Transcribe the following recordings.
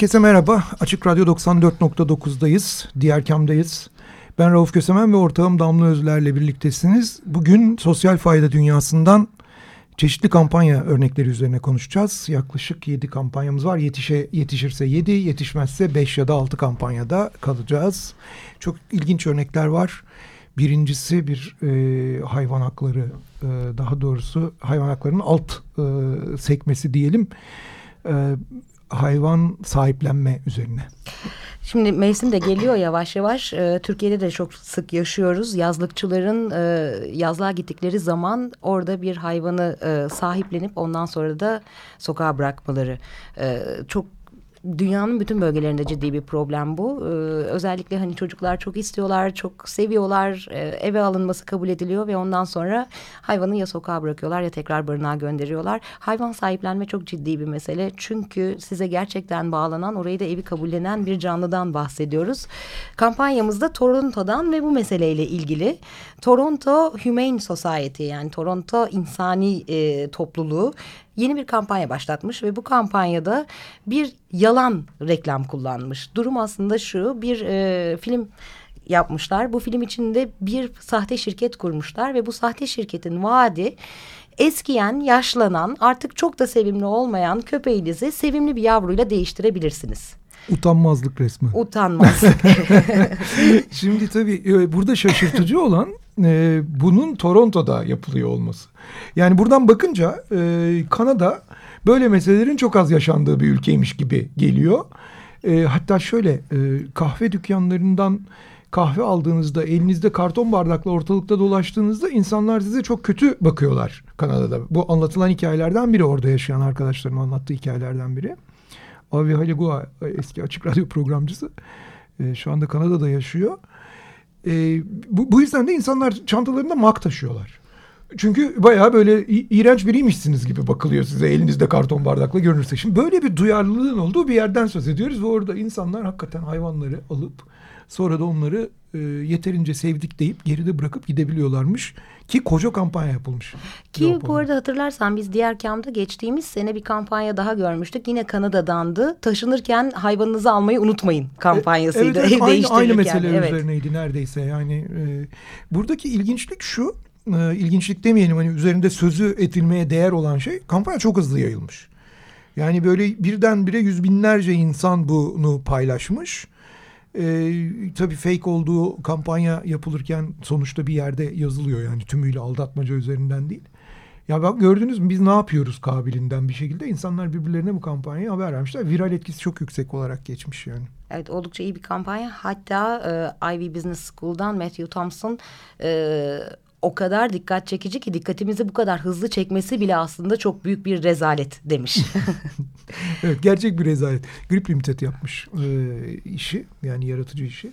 Herkese merhaba. Açık Radyo 94.9'dayız. Diğer kamdayız. Ben Rauf Kösemen ve ortağım Damla Özler'le birliktesiniz. Bugün sosyal fayda dünyasından çeşitli kampanya örnekleri üzerine konuşacağız. Yaklaşık 7 kampanyamız var. Yetişe, yetişirse 7, yetişmezse 5 ya da 6 kampanyada kalacağız. Çok ilginç örnekler var. Birincisi bir e, hayvan hakları, e, daha doğrusu hayvan haklarının alt e, sekmesi diyelim. E, hayvan sahiplenme üzerine. Şimdi mevsim de geliyor yavaş yavaş. Ee, Türkiye'de de çok sık yaşıyoruz. Yazlıkçıların e, yazlığa gittikleri zaman orada bir hayvanı e, sahiplenip ondan sonra da sokağa bırakmaları e, çok dünyanın bütün bölgelerinde ciddi bir problem bu. Ee, özellikle hani çocuklar çok istiyorlar, çok seviyorlar. Ee, eve alınması kabul ediliyor ve ondan sonra hayvanı ya sokağa bırakıyorlar ya tekrar barınağa gönderiyorlar. Hayvan sahiplenme çok ciddi bir mesele. Çünkü size gerçekten bağlanan, orayı da evi kabullenen bir canlıdan bahsediyoruz. Kampanyamızda Toronto'dan ve bu meseleyle ilgili Toronto Humane Society yani Toronto İnsani e, Topluluğu yeni bir kampanya başlatmış ve bu kampanyada bir yalan reklam kullanmış. Durum aslında şu bir e, film yapmışlar. Bu film içinde bir sahte şirket kurmuşlar ve bu sahte şirketin vaadi eskiyen, yaşlanan, artık çok da sevimli olmayan köpeğinizi sevimli bir yavruyla değiştirebilirsiniz. Utanmazlık resmi. Utanmazlık. Şimdi tabii e, burada şaşırtıcı olan e, bunun Toronto'da yapılıyor olması. Yani buradan bakınca e, Kanada böyle meselelerin çok az yaşandığı bir ülkeymiş gibi geliyor. E, hatta şöyle e, kahve dükkanlarından kahve aldığınızda elinizde karton bardakla ortalıkta dolaştığınızda insanlar size çok kötü bakıyorlar Kanada'da. Bu anlatılan hikayelerden biri orada yaşayan arkadaşlarım anlattığı hikayelerden biri. Avi Haligua eski açık radyo programcısı e, şu anda Kanada'da yaşıyor. E, bu, bu yüzden de insanlar çantalarında mak taşıyorlar. Çünkü bayağı böyle iğrenç biriymişsiniz gibi bakılıyor size elinizde karton bardakla görünürse. Şimdi böyle bir duyarlılığın olduğu bir yerden söz ediyoruz ve orada insanlar hakikaten hayvanları alıp sonra da onları e, yeterince sevdik deyip geride bırakıp gidebiliyorlarmış. Ki koca kampanya yapılmış. Ki bu arada hatırlarsan biz diğer kamda geçtiğimiz sene bir kampanya daha görmüştük. Yine Kanada'dandı. Taşınırken hayvanınızı almayı unutmayın kampanyasıydı. Evet, evet, aynı, aynı mesele evet. üzerineydi neredeyse. Yani e, buradaki ilginçlik şu. E, ilginçlik demeyelim hani üzerinde sözü edilmeye değer olan şey kampanya çok hızlı yayılmış. Yani böyle birdenbire yüz binlerce insan bunu paylaşmış. E, tabii fake olduğu kampanya yapılırken sonuçta bir yerde yazılıyor yani tümüyle aldatmaca üzerinden değil. Ya bak gördünüz mü biz ne yapıyoruz kabilinden bir şekilde insanlar birbirlerine bu kampanyayı haber vermişler. Viral etkisi çok yüksek olarak geçmiş yani. Evet oldukça iyi bir kampanya. Hatta e, Ivy Business School'dan Matthew Thompson e, o kadar dikkat çekici ki dikkatimizi bu kadar hızlı çekmesi bile aslında çok büyük bir rezalet demiş. evet gerçek bir rezalet. Grip Limited yapmış e, işi yani yaratıcı işi.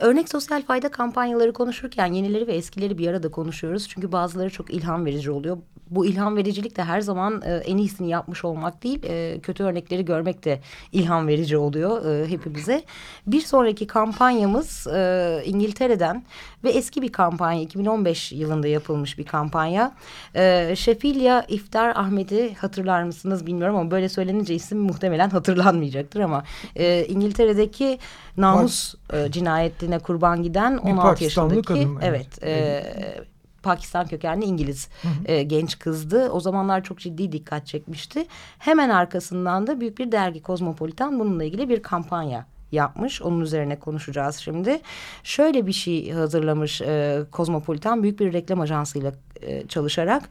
Örnek sosyal fayda kampanyaları konuşurken yenileri ve eskileri bir arada konuşuyoruz. Çünkü bazıları çok ilham verici oluyor. Bu ilham vericilik de her zaman e, en iyisini yapmış olmak değil, e, kötü örnekleri görmek de ilham verici oluyor e, hepimize. Bir sonraki kampanyamız e, İngiltere'den ve eski bir kampanya, 2015 yılında yapılmış bir kampanya. E, Şefilya İftar Ahmet'i hatırlar mısınız bilmiyorum ama böyle söylenince isim muhtemelen hatırlanmayacaktır ama e, İngiltere'deki namus e, cinayetine kurban giden 16 yaşındaki kadın, evet, evet e, Pakistan kökenli İngiliz hı hı. E, genç kızdı. O zamanlar çok ciddi dikkat çekmişti. Hemen arkasından da büyük bir dergi Kozmopolitan bununla ilgili bir kampanya yapmış. Onun üzerine konuşacağız şimdi. Şöyle bir şey hazırlamış e, Kozmopolitan büyük bir reklam ajansıyla e, çalışarak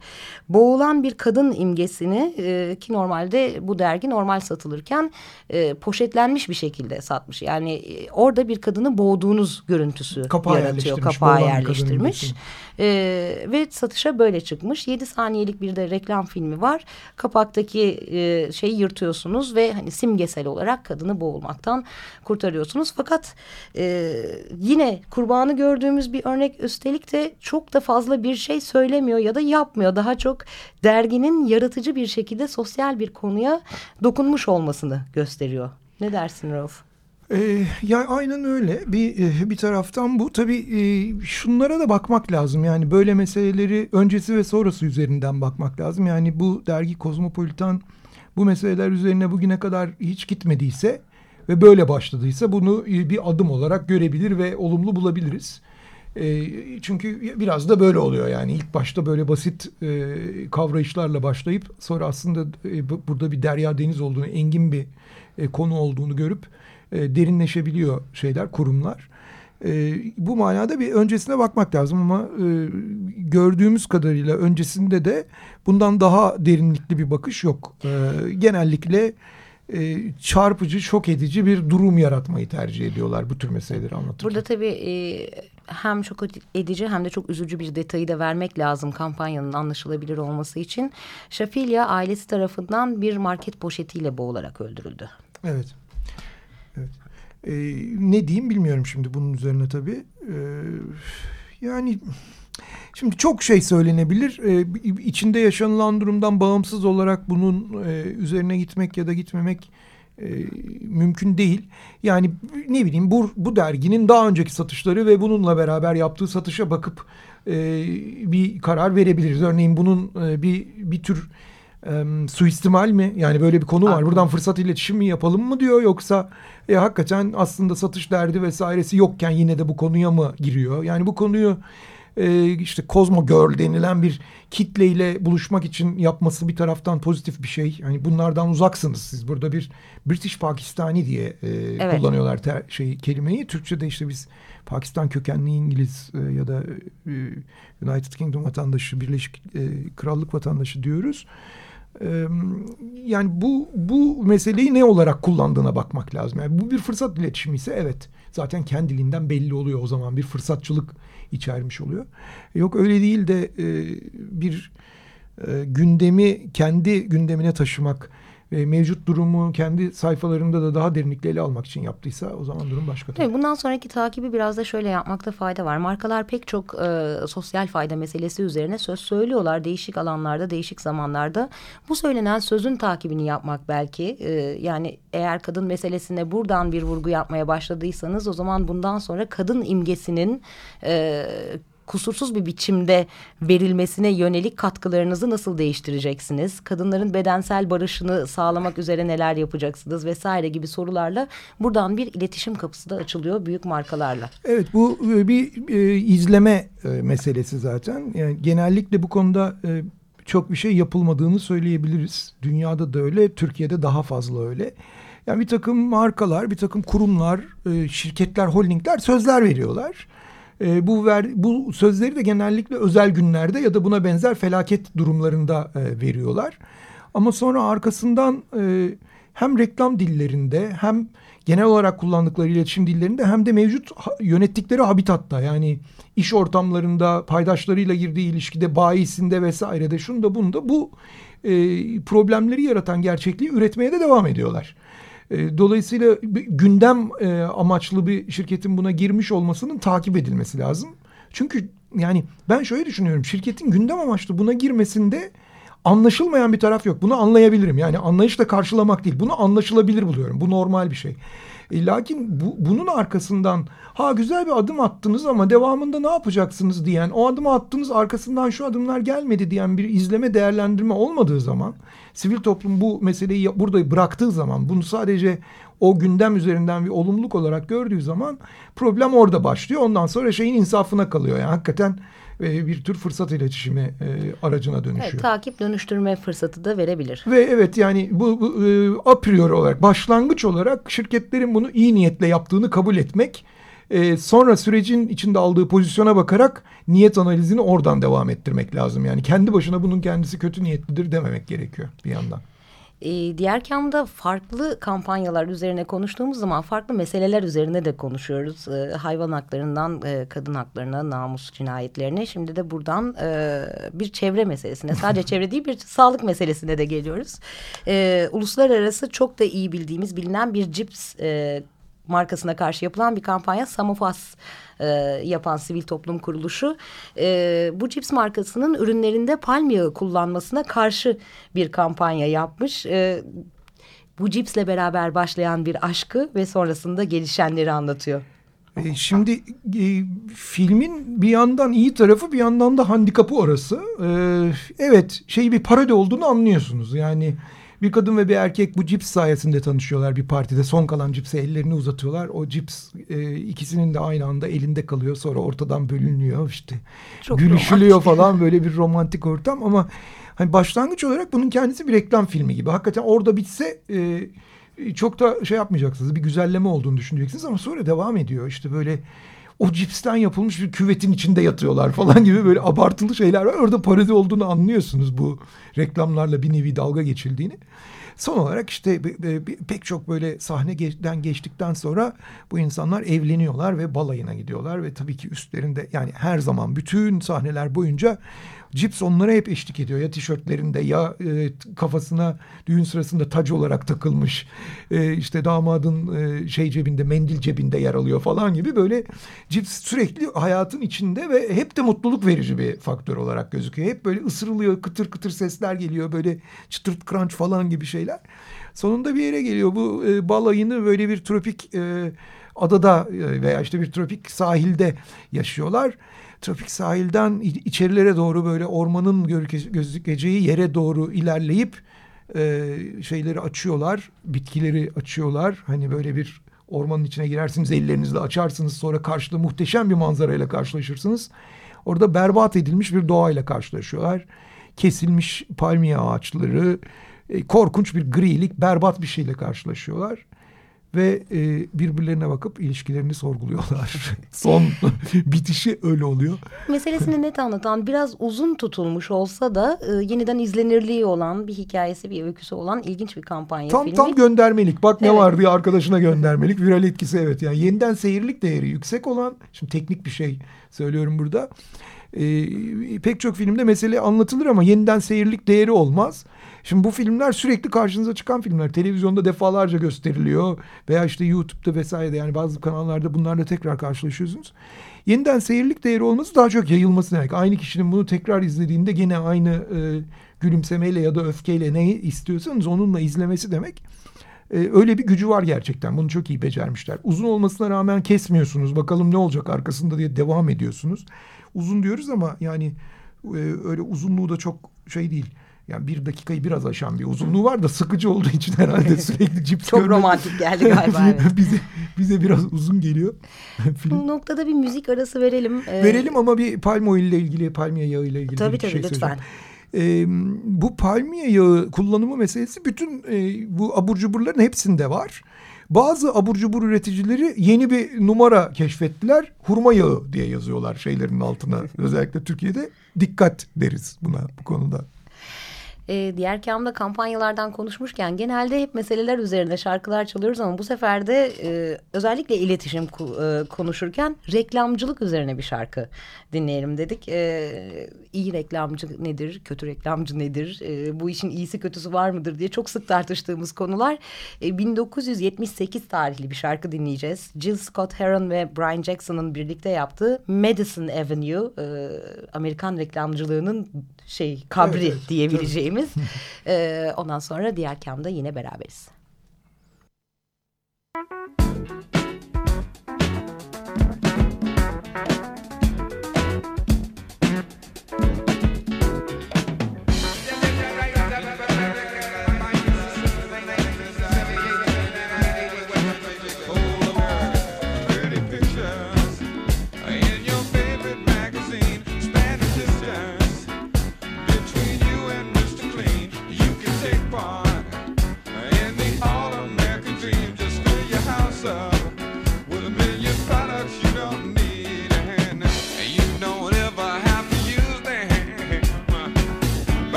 boğulan bir kadın imgesini e, ki normalde bu dergi normal satılırken e, poşetlenmiş bir şekilde satmış. Yani e, orada bir kadını boğduğunuz görüntüsü Kapağı yaratıyor. yerleştirmiş, Kapağı yerleştirmiş. E, ve satışa böyle çıkmış. 7 saniyelik bir de reklam filmi var. Kapaktaki e, şeyi yırtıyorsunuz ve hani simgesel olarak kadını boğulmaktan kurtarıyorsunuz. Fakat e, yine kurbanı gördüğümüz bir örnek üstelik de çok da fazla bir şey söylemiyor ya da yapmıyor. Daha çok derginin yaratıcı bir şekilde sosyal bir konuya dokunmuş olmasını gösteriyor. Ne dersin Rauf? Ee, ya aynen öyle. Bir e, bir taraftan bu tabii e, şunlara da bakmak lazım. Yani böyle meseleleri öncesi ve sonrası üzerinden bakmak lazım. Yani bu dergi Kozmopolitan bu meseleler üzerine bugüne kadar hiç gitmediyse ve böyle başladıysa bunu e, bir adım olarak görebilir ve olumlu bulabiliriz. E, çünkü biraz da böyle oluyor yani ilk başta böyle basit e, kavrayışlarla başlayıp sonra aslında e, bu- burada bir derya deniz olduğunu, engin bir e, konu olduğunu görüp derinleşebiliyor şeyler, kurumlar. E, bu manada bir öncesine bakmak lazım ama gördüğümüz kadarıyla öncesinde de bundan daha derinlikli bir bakış yok. Genellikle çarpıcı, şok edici bir durum yaratmayı tercih ediyorlar bu tür meseleleri anlatırken. Burada tabii hem çok edici hem de çok üzücü bir detayı da vermek lazım kampanyanın anlaşılabilir olması için. Şafilya ailesi tarafından bir market poşetiyle boğularak öldürüldü. Evet. Evet. Ee, ne diyeyim bilmiyorum şimdi bunun üzerine tabii. Ee, yani şimdi çok şey söylenebilir. Ee, içinde yaşanılan durumdan bağımsız olarak bunun e, üzerine gitmek ya da gitmemek e, mümkün değil. Yani ne bileyim bu, bu derginin daha önceki satışları ve bununla beraber yaptığı satışa bakıp e, bir karar verebiliriz. Örneğin bunun e, bir bir tür e, suistimal mi? Yani böyle bir konu var. Buradan fırsat iletişim mi yapalım mı diyor yoksa e, hakikaten aslında satış derdi vesairesi yokken yine de bu konuya mı giriyor? Yani bu konuyu e, işte Cosmo Girl denilen bir kitleyle buluşmak için yapması bir taraftan pozitif bir şey. Yani bunlardan uzaksınız siz. Burada bir British Pakistani diye e, Evet. kullanıyorlar ter, şey kelimeyi. Türkçe'de işte biz Pakistan kökenli İngiliz e, ya da e, United Kingdom vatandaşı, Birleşik e, Krallık vatandaşı diyoruz. E, yani bu bu meseleyi ne olarak kullandığına bakmak lazım. Yani bu bir fırsat iletişimi ise evet zaten kendiliğinden belli oluyor o zaman bir fırsatçılık içermiş oluyor. Yok öyle değil de e, bir e, gündemi kendi gündemine taşımak ve mevcut durumu kendi sayfalarında da daha derinlikle ele almak için yaptıysa o zaman durum başka. tabii. Bundan sonraki takibi biraz da şöyle yapmakta fayda var. Markalar pek çok e, sosyal fayda meselesi üzerine söz söylüyorlar değişik alanlarda, değişik zamanlarda. Bu söylenen sözün takibini yapmak belki. e, yani eğer kadın meselesine buradan bir vurgu yapmaya başladıysanız o zaman bundan sonra kadın imgesinin e, kusursuz bir biçimde verilmesine yönelik katkılarınızı nasıl değiştireceksiniz? Kadınların bedensel barışını sağlamak üzere neler yapacaksınız vesaire gibi sorularla buradan bir iletişim kapısı da açılıyor büyük markalarla. Evet bu e, bir e, izleme e, meselesi zaten. Yani genellikle bu konuda çok bir şey yapılmadığını söyleyebiliriz. Dünyada da öyle, Türkiye'de daha fazla öyle. Yani bir takım markalar, bir takım kurumlar, şirketler, holdingler sözler veriyorlar. E, bu ver, bu sözleri de genellikle özel günlerde ya da buna benzer felaket durumlarında e, veriyorlar. Ama sonra arkasından e, hem reklam dillerinde hem genel olarak kullandıkları iletişim dillerinde hem de mevcut yönettikleri habitatta yani iş ortamlarında paydaşlarıyla girdiği ilişkide bayisinde vesairede şunda bunda bu e, problemleri yaratan gerçekliği üretmeye de devam ediyorlar. E, Dolayısıyla gündem e, amaçlı bir şirketin buna girmiş olmasının takip edilmesi lazım. Çünkü yani ben şöyle düşünüyorum şirketin gündem amaçlı buna girmesinde anlaşılmayan bir taraf yok. Bunu anlayabilirim. Yani anlayışla karşılamak değil. Bunu anlaşılabilir buluyorum. Bu normal bir şey. E, lakin bu, bunun arkasından ha güzel bir adım attınız ama devamında ne yapacaksınız diyen o adımı attınız arkasından şu adımlar gelmedi diyen bir izleme değerlendirme olmadığı zaman sivil toplum bu meseleyi burada bıraktığı zaman bunu sadece o gündem üzerinden bir olumluluk olarak gördüğü zaman problem orada başlıyor. Ondan sonra şeyin insafına kalıyor. Yani hakikaten e, bir tür fırsat iletişimi e, aracına dönüşüyor. Evet, takip dönüştürme fırsatı da verebilir. Ve evet yani bu, bu e, a priori olarak başlangıç olarak şirketlerin bunu iyi niyetle yaptığını kabul etmek e, sonra sürecin içinde aldığı pozisyona bakarak niyet analizini oradan devam ettirmek lazım. Yani kendi başına bunun kendisi kötü niyetlidir dememek gerekiyor bir yandan. E, diğer kamda farklı kampanyalar üzerine konuştuğumuz zaman farklı meseleler üzerine de konuşuyoruz. E, hayvan haklarından e, kadın haklarına, namus cinayetlerine. Şimdi de buradan e, bir çevre meselesine, sadece çevre değil bir sağlık meselesine de geliyoruz. Uluslararası çok da iyi bildiğimiz, bilinen bir cips e, markasına karşı yapılan bir kampanya Samofas e, yapan sivil toplum kuruluşu e, bu cips markasının ürünlerinde palm kullanmasına karşı bir kampanya yapmış. E, bu cipsle beraber başlayan bir aşkı ve sonrasında gelişenleri anlatıyor. E, şimdi e, filmin bir yandan iyi tarafı bir yandan da handikapı orası. E, evet şey bir parodi olduğunu anlıyorsunuz. Yani bir kadın ve bir erkek bu cips sayesinde tanışıyorlar bir partide. Son kalan cipse ellerini uzatıyorlar. O cips e, ikisinin de aynı anda elinde kalıyor. Sonra ortadan bölünüyor işte. Çok gülüşülüyor romantik. falan böyle bir romantik ortam ama hani başlangıç olarak bunun kendisi bir reklam filmi gibi. Hakikaten orada bitse e, çok da şey yapmayacaksınız. Bir güzelleme olduğunu düşüneceksiniz ama sonra devam ediyor. İşte böyle o cipsten yapılmış bir küvetin içinde yatıyorlar falan gibi böyle abartılı şeyler var. Orada parodi olduğunu anlıyorsunuz bu reklamlarla bir nevi dalga geçildiğini. Son olarak işte pek çok böyle sahneden geçtikten sonra bu insanlar evleniyorlar ve balayına gidiyorlar ve tabii ki üstlerinde yani her zaman bütün sahneler boyunca Cips onlara hep eşlik ediyor. Ya tişörtlerinde ya e, kafasına düğün sırasında tac olarak takılmış. E, işte damadın e, şey cebinde, mendil cebinde yer alıyor falan gibi böyle cips sürekli hayatın içinde ve hep de mutluluk verici bir faktör olarak gözüküyor. Hep böyle ısırılıyor, kıtır kıtır sesler geliyor. Böyle çıtırt crunch falan gibi şeyler. Sonunda bir yere geliyor. Bu e, balayını böyle bir tropik e, adada e, veya işte bir tropik sahilde yaşıyorlar trafik sahilden içerilere doğru böyle ormanın gözükeceği yere doğru ilerleyip e, şeyleri açıyorlar, bitkileri açıyorlar. Hani böyle bir ormanın içine girersiniz ellerinizle açarsınız sonra karşıda muhteşem bir manzarayla karşılaşırsınız. Orada berbat edilmiş bir doğayla karşılaşıyorlar. Kesilmiş palmiye ağaçları, e, korkunç bir grilik, berbat bir şeyle karşılaşıyorlar ve e, birbirlerine bakıp ilişkilerini sorguluyorlar. Son bitişi öyle oluyor. Meselesini net anlatan biraz uzun tutulmuş olsa da e, yeniden izlenirliği olan bir hikayesi bir öyküsü olan ilginç bir kampanya tam, filmi. Tam göndermelik bak evet. ne var diye arkadaşına göndermelik viral etkisi evet yani yeniden seyirlik değeri yüksek olan şimdi teknik bir şey söylüyorum burada. E, pek çok filmde mesele anlatılır ama yeniden seyirlik değeri olmaz. Şimdi bu filmler sürekli karşınıza çıkan filmler. Televizyonda defalarca gösteriliyor veya işte YouTube'da vesaire yani bazı kanallarda bunlarla tekrar karşılaşıyorsunuz. Yeniden seyirlik değeri olması daha çok yayılması demek. Aynı kişinin bunu tekrar izlediğinde gene aynı e, gülümsemeyle ya da öfkeyle ne istiyorsanız onunla izlemesi demek. Ee, öyle bir gücü var gerçekten. Bunu çok iyi becermişler. Uzun olmasına rağmen kesmiyorsunuz. Bakalım ne olacak arkasında diye devam ediyorsunuz. Uzun diyoruz ama yani e, öyle uzunluğu da çok şey değil. Yani bir dakikayı biraz aşan bir uzunluğu var da sıkıcı olduğu için herhalde sürekli cips Çok görmek. romantik geldi galiba. bize, bize biraz uzun geliyor. Film. Bu noktada bir müzik arası verelim. Ee... Verelim ama bir palm ile ilgili, palmiye yağı ile ilgili tabii, bir tabii, şey lütfen. Ee, bu palmiye yağı kullanımı meselesi bütün e, bu abur cuburların hepsinde var. Bazı abur cubur üreticileri yeni bir numara keşfettiler. Hurma yağı diye yazıyorlar şeylerin altına. Özellikle Türkiye'de dikkat deriz buna bu konuda e, diğer kamda kampanyalardan konuşmuşken genelde hep meseleler üzerinde şarkılar çalıyoruz ama bu sefer de e, özellikle iletişim e, konuşurken reklamcılık üzerine bir şarkı dinleyelim dedik. E, iyi reklamcı nedir, kötü reklamcı nedir, e, bu işin iyisi kötüsü var mıdır diye çok sık tartıştığımız konular. E, 1978 tarihli bir şarkı dinleyeceğiz. Jill Scott Heron ve Brian Jackson'ın birlikte yaptığı Madison Avenue, e, Amerikan reklamcılığının şey kabri evet, diyebileceğimiz. ee, ondan sonra diğer kamda yine beraberiz.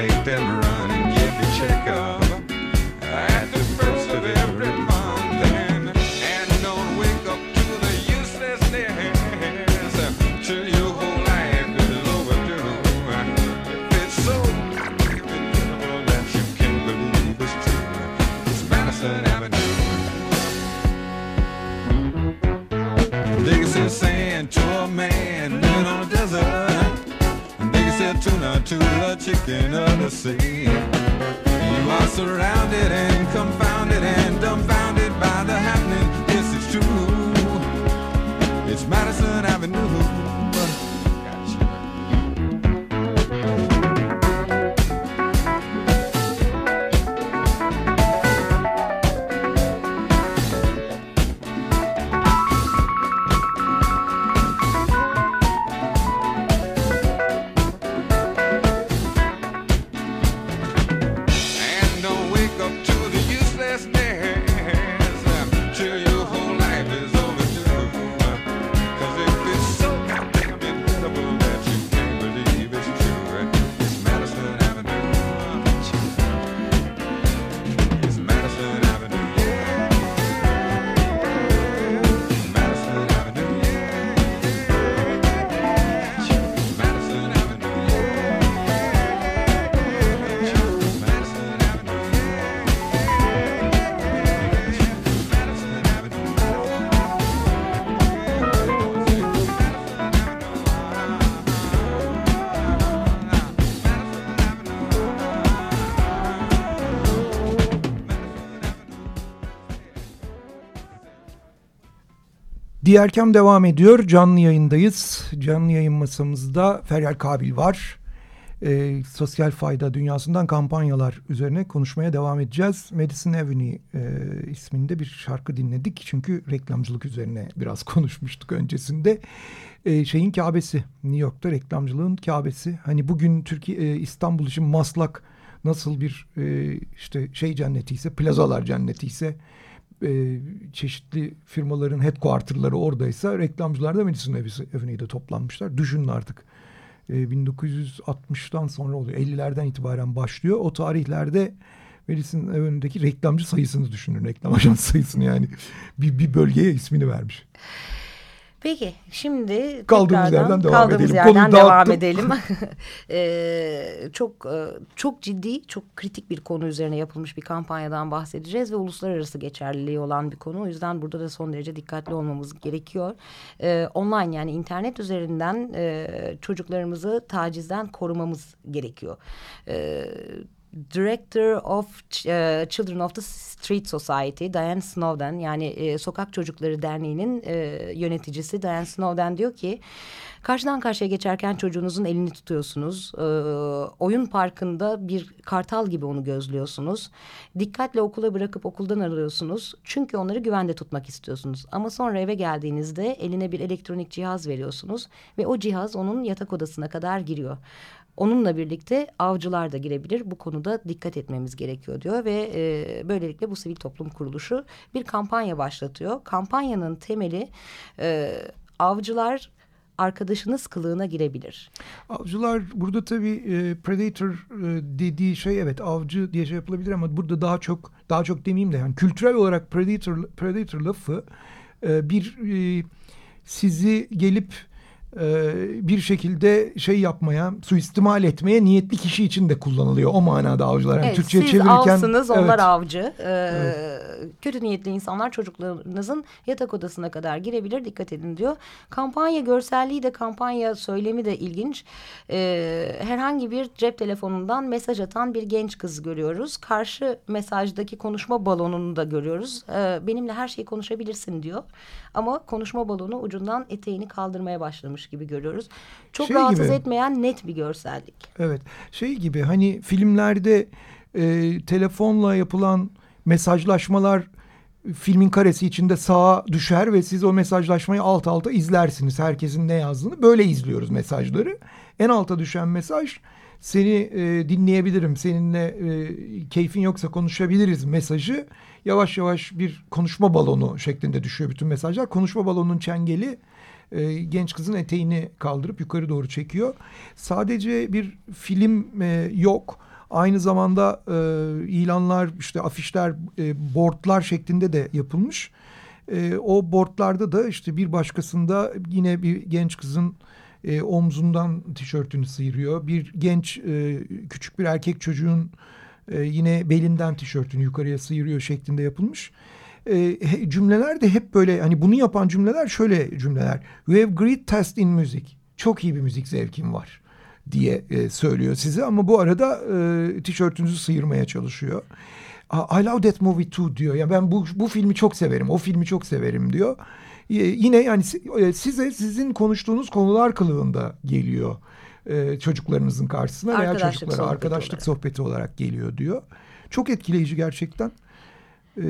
Make them Diğerkem devam ediyor. Canlı yayındayız. Canlı yayın masamızda Feryal Kabil var. Ee, sosyal fayda dünyasından kampanyalar üzerine konuşmaya devam edeceğiz. Madison Avenue e, isminde bir şarkı dinledik. Çünkü reklamcılık üzerine biraz konuşmuştuk öncesinde. Ee, şeyin Kabe'si, New York'ta reklamcılığın Kabe'si. Hani bugün Türkiye e, İstanbul için Maslak nasıl bir e, işte şey cenneti ise, plazalar cenneti ise e, çeşitli firmaların headquarterları oradaysa reklamcılar da Madison Avenue'de toplanmışlar. Düşünün artık. E, 1960'tan sonra oluyor. 50'lerden itibaren başlıyor. O tarihlerde Madison Avenue'deki reklamcı sayısını düşünün. Reklam ajans sayısını yani. Bir, bir bölgeye ismini vermiş. Peki şimdi Kaldığımız yerden devam kaldığımız edelim. yerden Konuyu devam dağıttım. edelim. Ee, çok e, çok ciddi, çok kritik bir konu üzerine yapılmış bir kampanyadan bahsedeceğiz ve uluslararası geçerliliği olan bir konu. O yüzden burada da son derece dikkatli olmamız gerekiyor. Ee, online yani internet üzerinden e, çocuklarımızı tacizden korumamız gerekiyor. Ee, Director of e, Children of the Street Society Diane Snowden yani e, Sokak Çocukları Derneği'nin e, yöneticisi Diane Snowden diyor ki karşıdan karşıya geçerken çocuğunuzun elini tutuyorsunuz. E, oyun parkında bir kartal gibi onu gözlüyorsunuz. Dikkatle okula bırakıp okuldan arıyorsunuz. Çünkü onları güvende tutmak istiyorsunuz. Ama sonra eve geldiğinizde eline bir elektronik cihaz veriyorsunuz ve o cihaz onun yatak odasına kadar giriyor. Onunla birlikte avcılar da girebilir. Bu konuda dikkat etmemiz gerekiyor diyor ve e, böylelikle bu sivil toplum kuruluşu bir kampanya başlatıyor. Kampanyanın temeli e, avcılar arkadaşınız kılığına girebilir. Avcılar burada tabii e, predator e, dediği şey evet avcı diye şey yapılabilir ama burada daha çok daha çok demeyeyim de yani kültürel olarak predator predator lafı e, bir e, sizi gelip bir şekilde şey yapmaya, suistimal etmeye niyetli kişi için de kullanılıyor. O manada avcılar. Yani Evet, Türkçe'ye siz çevirirken avsınız, onlar evet. avcı. Ee, Kötü niyetli insanlar çocuklarınızın yatak odasına kadar girebilir. Dikkat edin diyor. Kampanya görselliği de kampanya söylemi de ilginç. Ee, herhangi bir cep telefonundan mesaj atan bir genç kız görüyoruz. Karşı mesajdaki konuşma balonunu da görüyoruz. Ee, benimle her şeyi konuşabilirsin diyor. Ama konuşma balonu ucundan eteğini kaldırmaya başlamış gibi görüyoruz. Çok Şey rahatsız gibi. etmeyen net bir görsellik. Evet. Şey gibi hani filmlerde e, telefonla yapılan mesajlaşmalar filmin karesi içinde sağa düşer ve siz o mesajlaşmayı alt alta izlersiniz. Herkesin ne yazdığını böyle izliyoruz mesajları. En alta düşen mesaj seni e, dinleyebilirim, seninle e, keyfin yoksa konuşabiliriz mesajı. Yavaş yavaş bir konuşma balonu şeklinde düşüyor bütün mesajlar. Konuşma balonunun çengeli e, genç kızın eteğini kaldırıp yukarı doğru çekiyor. Sadece bir film e, yok. Aynı zamanda e, ilanlar, işte afişler, e, boardlar şeklinde de yapılmış. E, o boardlarda da işte bir başkasında yine bir genç kızın e, omzundan tişörtünü sıyırıyor. Bir genç e, küçük bir erkek çocuğun e, yine belinden tişörtünü yukarıya sıyırıyor şeklinde yapılmış. E, cümleler de hep böyle hani bunu yapan cümleler şöyle cümleler. You have great taste in music. Çok iyi bir müzik zevkim var diye e, söylüyor size ama bu arada e, tişörtünüzü sıyırmaya çalışıyor. I love that movie too diyor. Ya ben bu bu filmi çok severim. O filmi çok severim diyor. E, yine yani e, size sizin konuştuğunuz konular kılığında geliyor. E, çocuklarınızın karşısına veya çocuklara sohbeti arkadaşlık olarak. sohbeti olarak geliyor diyor. Çok etkileyici gerçekten. Ee,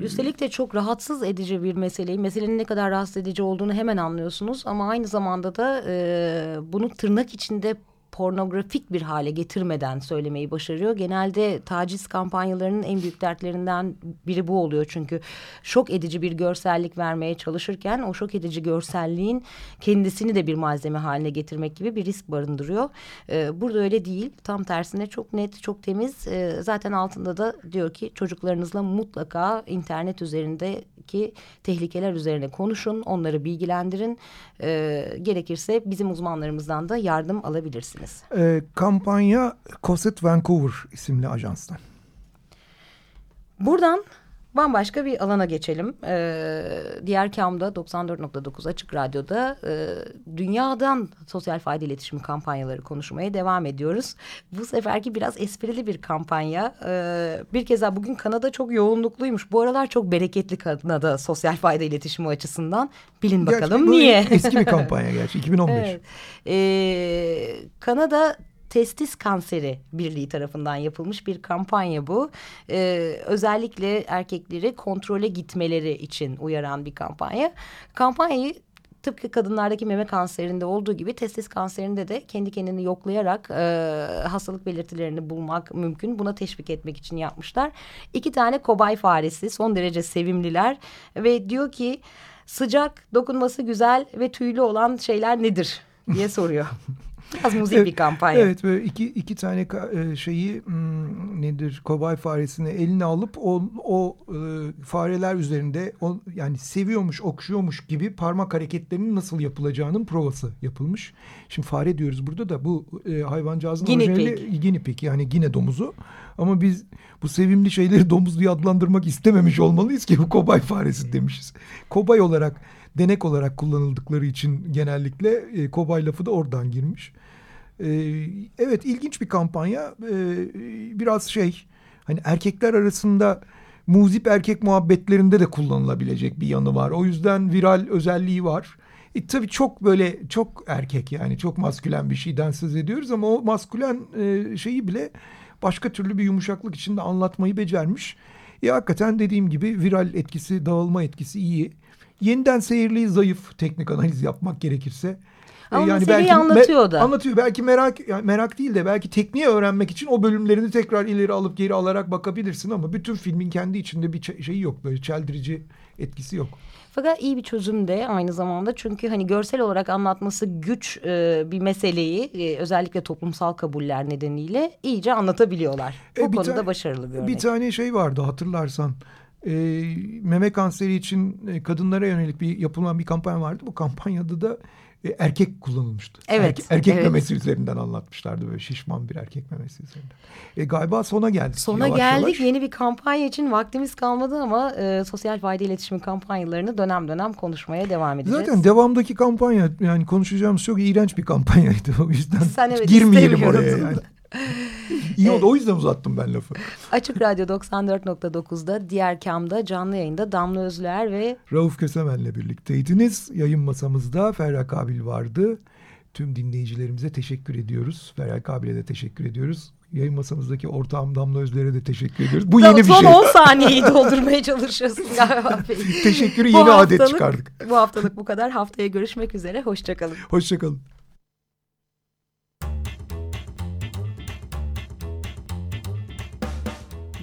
Üstelik de çok rahatsız edici bir meseleyi, meselenin ne kadar rahatsız edici olduğunu hemen anlıyorsunuz. Ama aynı zamanda da e, bunu tırnak içinde pornografik bir hale getirmeden söylemeyi başarıyor. Genelde taciz kampanyalarının en büyük dertlerinden biri bu oluyor. Çünkü şok edici bir görsellik vermeye çalışırken o şok edici görselliğin kendisini de bir malzeme haline getirmek gibi bir risk barındırıyor. Ee, burada öyle değil. Tam tersine çok net, çok temiz. Ee, zaten altında da diyor ki çocuklarınızla mutlaka internet üzerindeki tehlikeler üzerine konuşun. Onları bilgilendirin. Ee, gerekirse bizim uzmanlarımızdan da yardım alabilirsiniz misiniz? E, kampanya Cosset Vancouver isimli ajanstan. Buradan bambaşka bir alana geçelim. Ee, diğer kamda 94.9 Açık Radyo'da e, dünyadan sosyal fayda iletişimi kampanyaları konuşmaya devam ediyoruz. Bu seferki biraz esprili bir kampanya. Ee, bir kez daha bugün Kanada çok yoğunlukluymuş. Bu aralar çok bereketli Kanada sosyal fayda iletişimi açısından. Bilin bakalım gerçi, niye? Eski bir kampanya gerçi 2015. evet. Ee, Kanada Testis Kanseri Birliği tarafından yapılmış bir kampanya bu. Ee, özellikle erkekleri kontrole gitmeleri için uyaran bir kampanya. Kampanyayı tıpkı kadınlardaki meme kanserinde olduğu gibi testis kanserinde de kendi kendini yoklayarak e, hastalık belirtilerini bulmak mümkün. Buna teşvik etmek için yapmışlar. İki tane kobay faresi son derece sevimliler ve diyor ki sıcak, dokunması güzel ve tüylü olan şeyler nedir diye soruyor. Biraz müzik bir kampanya. Evet böyle iki, iki tane e, şeyi hmm, nedir kobay faresini eline alıp o, o e, fareler üzerinde o, yani seviyormuş okşuyormuş gibi parmak hareketlerinin nasıl yapılacağının provası yapılmış. Şimdi fare diyoruz burada da bu e, hayvancağızın orijinali guinea pig yani gine domuzu. Ama biz bu sevimli şeyleri domuz diye adlandırmak istememiş olmalıyız ki bu kobay faresi demişiz. Kobay olarak denek olarak kullanıldıkları için genellikle e, kobay lafı da oradan girmiş. E, evet ilginç bir kampanya. E, biraz şey hani erkekler arasında muzip erkek muhabbetlerinde de kullanılabilecek bir yanı var. O yüzden viral özelliği var. E, tabii çok böyle çok erkek yani çok maskülen bir şeyden söz ediyoruz ama o maskülen e, şeyi bile başka türlü bir yumuşaklık içinde anlatmayı becermiş. E, hakikaten dediğim gibi viral etkisi, dağılma etkisi iyi yeniden seyirliği zayıf teknik analiz yapmak gerekirse. Ama e, yani belki anlatıyor da. Anlatıyor. Belki merak yani merak değil de belki tekniği öğrenmek için o bölümlerini tekrar ileri alıp geri alarak bakabilirsin ama bütün filmin kendi içinde bir şeyi yok böyle çeldirici etkisi yok. Fakat iyi bir çözüm de aynı zamanda çünkü hani görsel olarak anlatması güç e, bir meseleyi e, özellikle toplumsal kabuller nedeniyle iyice anlatabiliyorlar. Bu e, konuda başarılı bir örnek. Bir tane şey vardı hatırlarsan e, meme kanseri için e, kadınlara yönelik bir yapılan bir kampanya vardı. Bu kampanyada da e, erkek kullanılmıştı. Evet. Erke, erkek evet. memesi üzerinden anlatmışlardı böyle şişman bir erkek memesi üzerinden. E, galiba sona geldik. Sona yavaş geldik. Yavaş. Yeni bir kampanya için vaktimiz kalmadı ama e, sosyal fayda iletişimi kampanyalarını dönem dönem konuşmaya devam edeceğiz. Zaten devamdaki kampanya yani konuşacağımız çok iğrenç bir kampanyaydı. O yüzden Sen evet girmeyelim oraya yani. İyi oldu o yüzden uzattım ben lafı. Açık Radyo 94.9'da diğer kamda canlı yayında Damla Özler ve Rauf Kösemen'le birlikteydiniz. Yayın masamızda Ferra Kabil vardı. Tüm dinleyicilerimize teşekkür ediyoruz. Ferra Kabil'e de teşekkür ediyoruz. Yayın masamızdaki ortağım Damla Özler'e de teşekkür ediyoruz. Bu yeni bir son şey. Son 10 saniyeyi doldurmaya çalışıyorsun galiba. Teşekkürü yeni adet çıkardık. Bu haftalık bu kadar. Haftaya görüşmek üzere. Hoşçakalın. Hoşçakalın.